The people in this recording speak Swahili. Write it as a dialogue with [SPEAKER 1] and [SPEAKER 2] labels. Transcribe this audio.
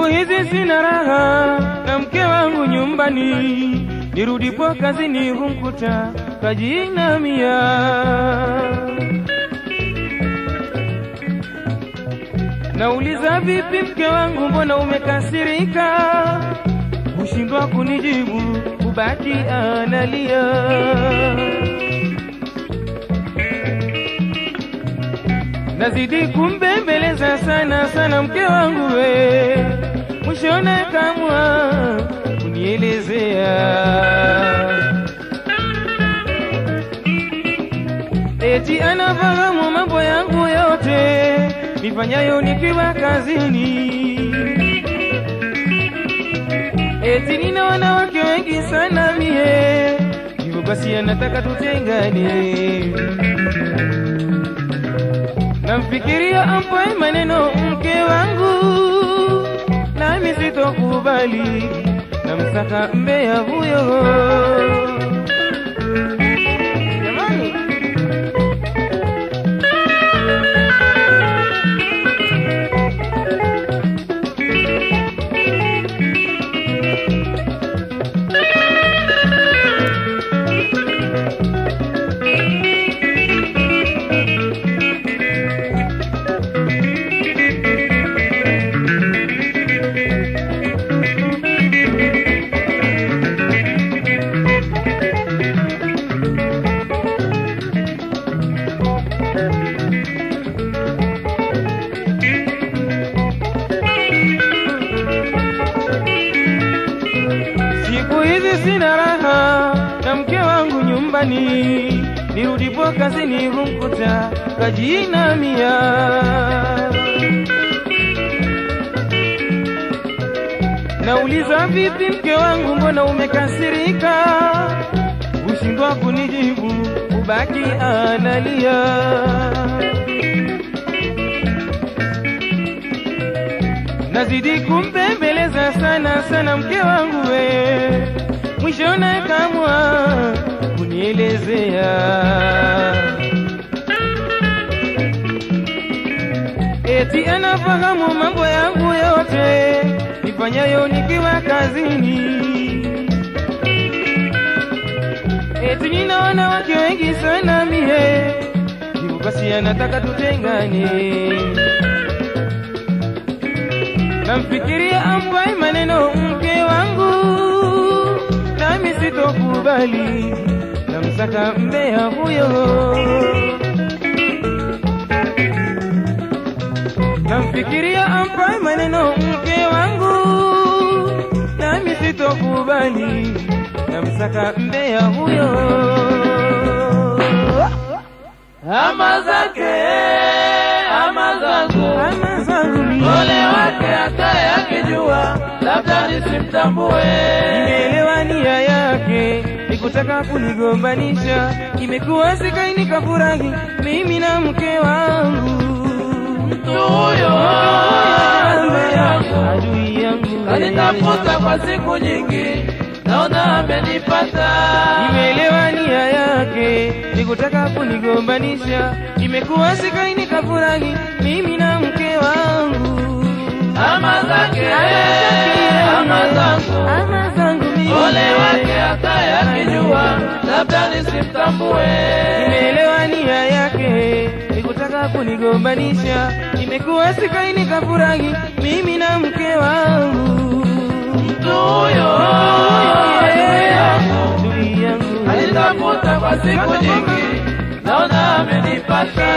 [SPEAKER 1] hizi sina raha na mke wangu nyumbani, nirudipo kazini humkuta kajinamia. Nauliza, vipi mke wangu, mbona umekasirika? Hushindwa kunijibu, kubaki analia. Nazidi kumbembeleza sana sana mke wangu we, mwishone kamwa kunielezea eti anafahamu mambo yangu yote nifanyayo nikiwa kazini, eti nina wanawake wengi sana mie, hivyo basi anataka tutengane. Namfikiria ampai maneno mke wangu, nami sitokubali, namsaka mbea huyo. Siku hizi sina raha na mke wangu nyumbani, nirudipo kazini humkuta kajinamia. Nauliza, vipi mke wangu, mbona umekasirika? Hushindwa kunijibu, ubaki analia. Nazidi kumpembeleza sana sana mke wangu we, mwishona kamwa kunielezea eti anafahamu mambo yangu yote nifanyayo nikiwa kazini, wanawake wengi sana mie, hivyo basi anataka tutengane. Namfikiria ambaye maneno mke wangu, nami sitokubali, namsaka mbea huyo. Namfikiria ambaye maneno mke wangu, nami sitokubali, namsaka mbea huyo.
[SPEAKER 2] Ama zake ama zangu
[SPEAKER 1] Ama zangu
[SPEAKER 2] ole wake hata yakijua labda nisimtambue.
[SPEAKER 1] Nimeelewa nia yake nikutaka kunigombanisha, imekuwa sikaini nikafurahi mimi na mke wangu.
[SPEAKER 2] mtu huyo adui yangu. Kanitafuta kwa siku nyingi naona amenipata.
[SPEAKER 1] Nimeelewa nia yake ni kutaka kunigombanisha, imekuwa sikai nikafurahi mimi na mke wangu.
[SPEAKER 2] ama zake ama zangu
[SPEAKER 1] ama zangu mimi.
[SPEAKER 2] ole wake hata yakijua labda nisimtambue
[SPEAKER 1] Nimeelewa nia yake nikutaka kunigombanisha, imekuwa sikai nikafurahi mimi na mke wangu.
[SPEAKER 2] Siku nyingi naona amenipata